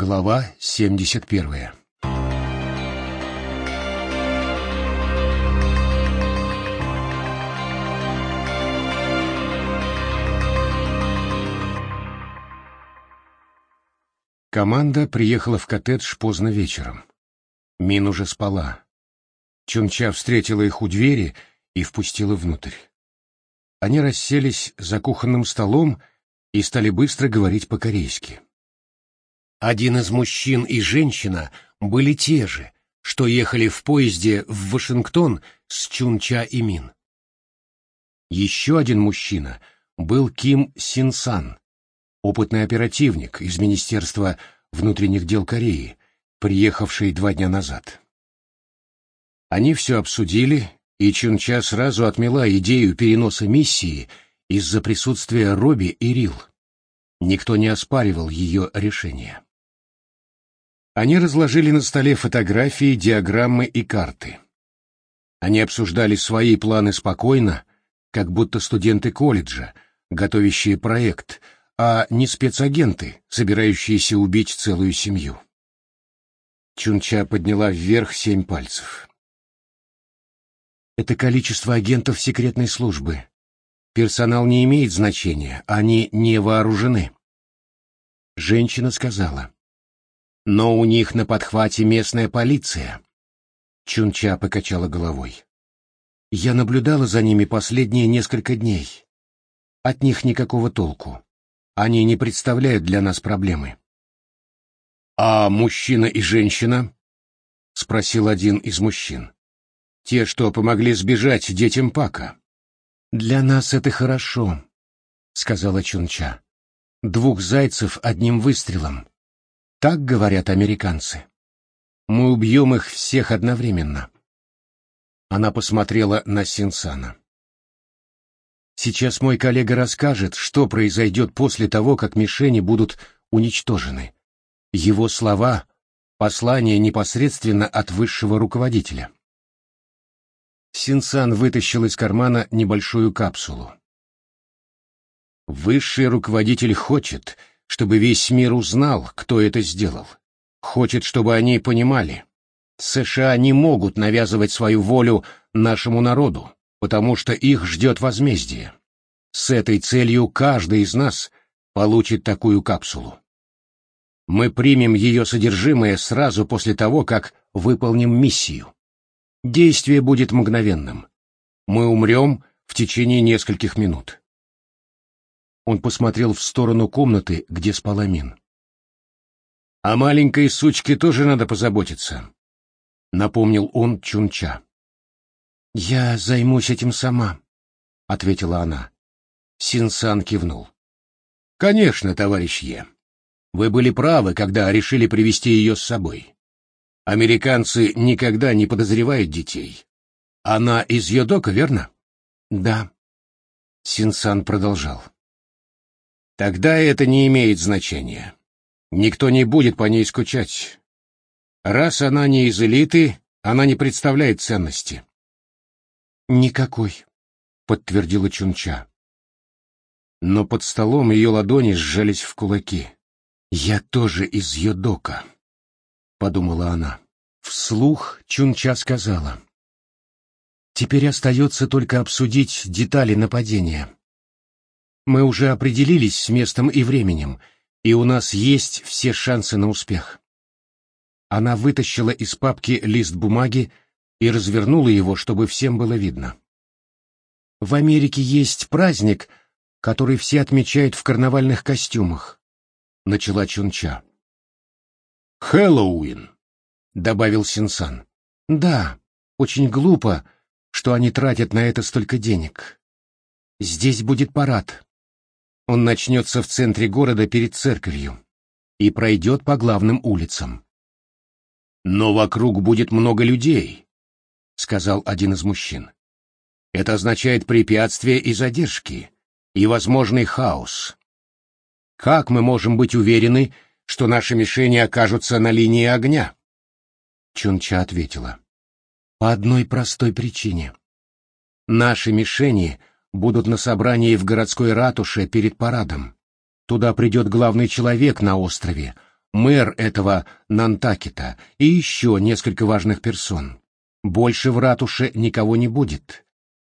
Глава 71 Команда приехала в коттедж поздно вечером. Мин уже спала. Чунча встретила их у двери и впустила внутрь. Они расселись за кухонным столом и стали быстро говорить по-корейски. Один из мужчин и женщина были те же, что ехали в поезде в Вашингтон с Чунча и Мин. Еще один мужчина был Ким Синсан, опытный оперативник из Министерства внутренних дел Кореи, приехавший два дня назад. Они все обсудили, и Чунча сразу отмела идею переноса миссии из-за присутствия Робби и Рил. Никто не оспаривал ее решение. Они разложили на столе фотографии, диаграммы и карты. Они обсуждали свои планы спокойно, как будто студенты колледжа, готовящие проект — а не спецагенты, собирающиеся убить целую семью. Чунча подняла вверх семь пальцев. Это количество агентов секретной службы. Персонал не имеет значения, они не вооружены. Женщина сказала. Но у них на подхвате местная полиция. Чунча покачала головой. Я наблюдала за ними последние несколько дней. От них никакого толку. Они не представляют для нас проблемы. «А мужчина и женщина?» — спросил один из мужчин. «Те, что помогли сбежать детям Пака». «Для нас это хорошо», — сказала Чунча. «Двух зайцев одним выстрелом. Так говорят американцы. Мы убьем их всех одновременно». Она посмотрела на Синсана. Сейчас мой коллега расскажет, что произойдет после того, как мишени будут уничтожены. Его слова — послание непосредственно от высшего руководителя. Синсан вытащил из кармана небольшую капсулу. Высший руководитель хочет, чтобы весь мир узнал, кто это сделал. Хочет, чтобы они понимали. США не могут навязывать свою волю нашему народу потому что их ждет возмездие. С этой целью каждый из нас получит такую капсулу. Мы примем ее содержимое сразу после того, как выполним миссию. Действие будет мгновенным. Мы умрем в течение нескольких минут. Он посмотрел в сторону комнаты, где спала Мин. «О маленькой сучке тоже надо позаботиться», — напомнил он Чунча. «Я займусь этим сама», — ответила она. Синсан кивнул. «Конечно, товарищ Е. Вы были правы, когда решили привести ее с собой. Американцы никогда не подозревают детей. Она из Йодока, верно?» «Да». Синсан продолжал. «Тогда это не имеет значения. Никто не будет по ней скучать. Раз она не из элиты, она не представляет ценности. «Никакой», — подтвердила Чунча. Но под столом ее ладони сжались в кулаки. «Я тоже из Йодока», — подумала она. Вслух Чунча сказала. «Теперь остается только обсудить детали нападения. Мы уже определились с местом и временем, и у нас есть все шансы на успех». Она вытащила из папки лист бумаги, и развернула его, чтобы всем было видно. В Америке есть праздник, который все отмечают в карнавальных костюмах, начала Чунча. Хэллоуин, добавил Синсан. Да, очень глупо, что они тратят на это столько денег. Здесь будет парад. Он начнется в центре города перед церковью и пройдет по главным улицам. Но вокруг будет много людей, сказал один из мужчин. Это означает препятствия и задержки, и возможный хаос. Как мы можем быть уверены, что наши мишени окажутся на линии огня? Чунча ответила. По одной простой причине. Наши мишени будут на собрании в городской ратуше перед парадом. Туда придет главный человек на острове. мэр этого Нантакета и еще несколько важных персон. Больше в ратуше никого не будет.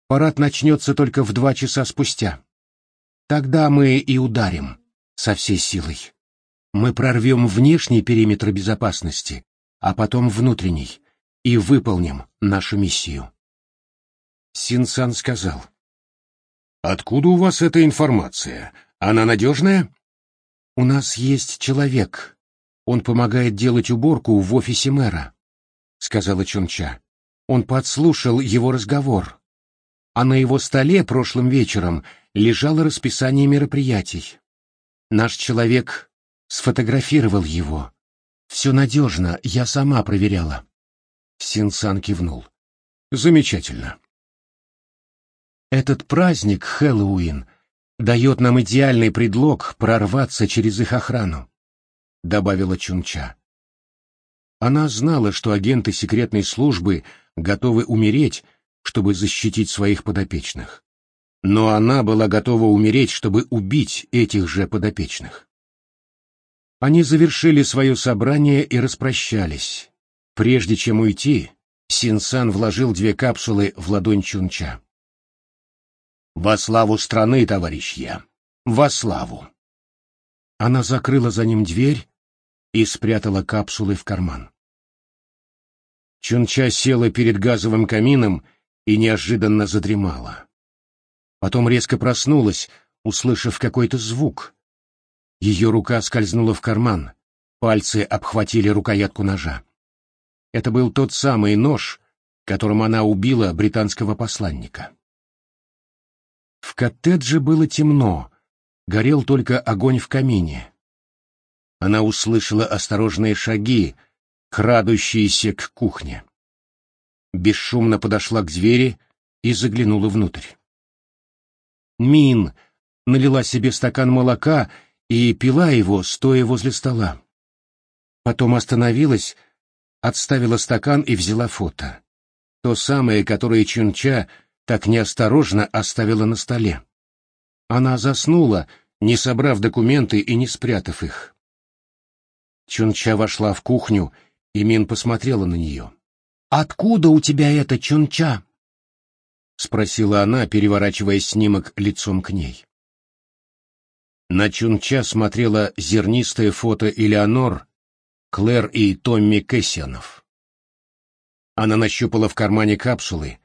Парад начнется только в два часа спустя. Тогда мы и ударим со всей силой. Мы прорвем внешний периметр безопасности, а потом внутренний, и выполним нашу миссию. Синсан сказал. «Откуда у вас эта информация? Она надежная?» «У нас есть человек. Он помогает делать уборку в офисе мэра», — сказала Чунча. Он подслушал его разговор а на его столе прошлым вечером лежало расписание мероприятий. Наш человек сфотографировал его. Все надежно, я сама проверяла. Синсан кивнул. Замечательно. Этот праздник, Хэллоуин, дает нам идеальный предлог прорваться через их охрану, добавила Чунча. Она знала, что агенты секретной службы готовы умереть, чтобы защитить своих подопечных. Но она была готова умереть, чтобы убить этих же подопечных. Они завершили свое собрание и распрощались. Прежде чем уйти, Синсан вложил две капсулы в ладонь Чунча. «Во славу страны, товарищья! Во славу!» Она закрыла за ним дверь и спрятала капсулы в карман. Чунча села перед газовым камином и неожиданно задремала. Потом резко проснулась, услышав какой-то звук. Ее рука скользнула в карман, пальцы обхватили рукоятку ножа. Это был тот самый нож, которым она убила британского посланника. В коттедже было темно, горел только огонь в камине. Она услышала осторожные шаги, крадущиеся к кухне бесшумно подошла к двери и заглянула внутрь. Мин налила себе стакан молока и пила его, стоя возле стола. Потом остановилась, отставила стакан и взяла фото. То самое, которое Чунча так неосторожно оставила на столе. Она заснула, не собрав документы и не спрятав их. Чунча вошла в кухню, и Мин посмотрела на нее. «Откуда у тебя это чунча?» — спросила она, переворачивая снимок лицом к ней. На чунча смотрела зернистое фото Элеонор, Клэр и Томми Кэссианов. Она нащупала в кармане капсулы,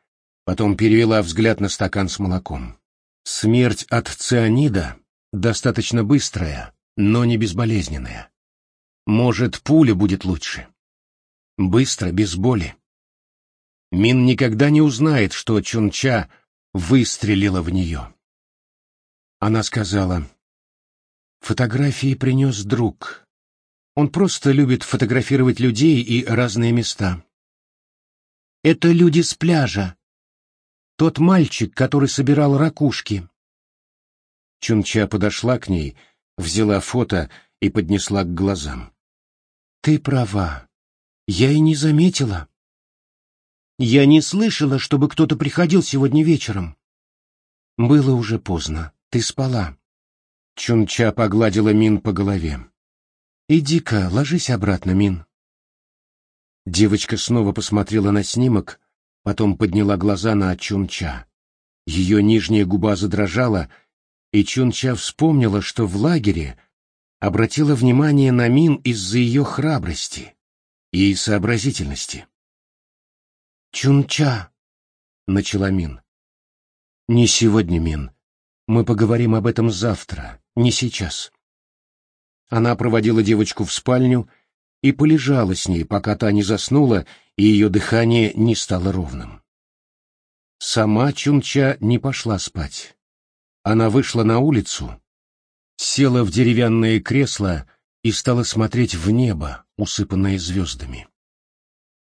потом перевела взгляд на стакан с молоком. Смерть от цианида достаточно быстрая, но не безболезненная. Может, пуля будет лучше. Быстро, без боли. Мин никогда не узнает, что Чунча выстрелила в нее. Она сказала, «Фотографии принес друг. Он просто любит фотографировать людей и разные места. Это люди с пляжа. Тот мальчик, который собирал ракушки». Чунча подошла к ней, взяла фото и поднесла к глазам. «Ты права. Я и не заметила». Я не слышала, чтобы кто-то приходил сегодня вечером. Было уже поздно. Ты спала. Чунча погладила Мин по голове. Иди-ка, ложись обратно, Мин. Девочка снова посмотрела на снимок, потом подняла глаза на Чунча. Ее нижняя губа задрожала, и Чунча вспомнила, что в лагере обратила внимание на Мин из-за ее храбрости и сообразительности. «Чунча!» — начала Мин. «Не сегодня, Мин. Мы поговорим об этом завтра, не сейчас». Она проводила девочку в спальню и полежала с ней, пока та не заснула и ее дыхание не стало ровным. Сама Чунча не пошла спать. Она вышла на улицу, села в деревянное кресло и стала смотреть в небо, усыпанное звездами.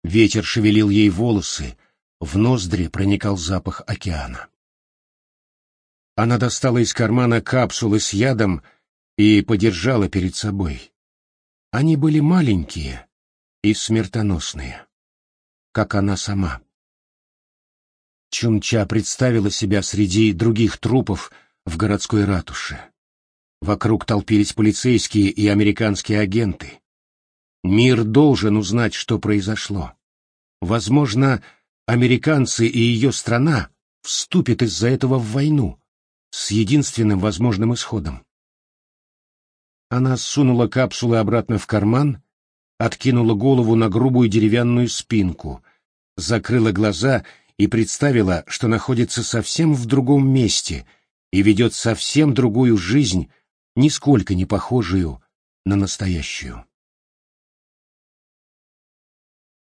Ветер шевелил ей волосы, в ноздри проникал запах океана. Она достала из кармана капсулы с ядом и подержала перед собой. Они были маленькие и смертоносные, как она сама. Чунча представила себя среди других трупов в городской ратуше. Вокруг толпились полицейские и американские агенты. Мир должен узнать, что произошло. Возможно, американцы и ее страна вступят из-за этого в войну с единственным возможным исходом. Она сунула капсулы обратно в карман, откинула голову на грубую деревянную спинку, закрыла глаза и представила, что находится совсем в другом месте и ведет совсем другую жизнь, нисколько не похожую на настоящую.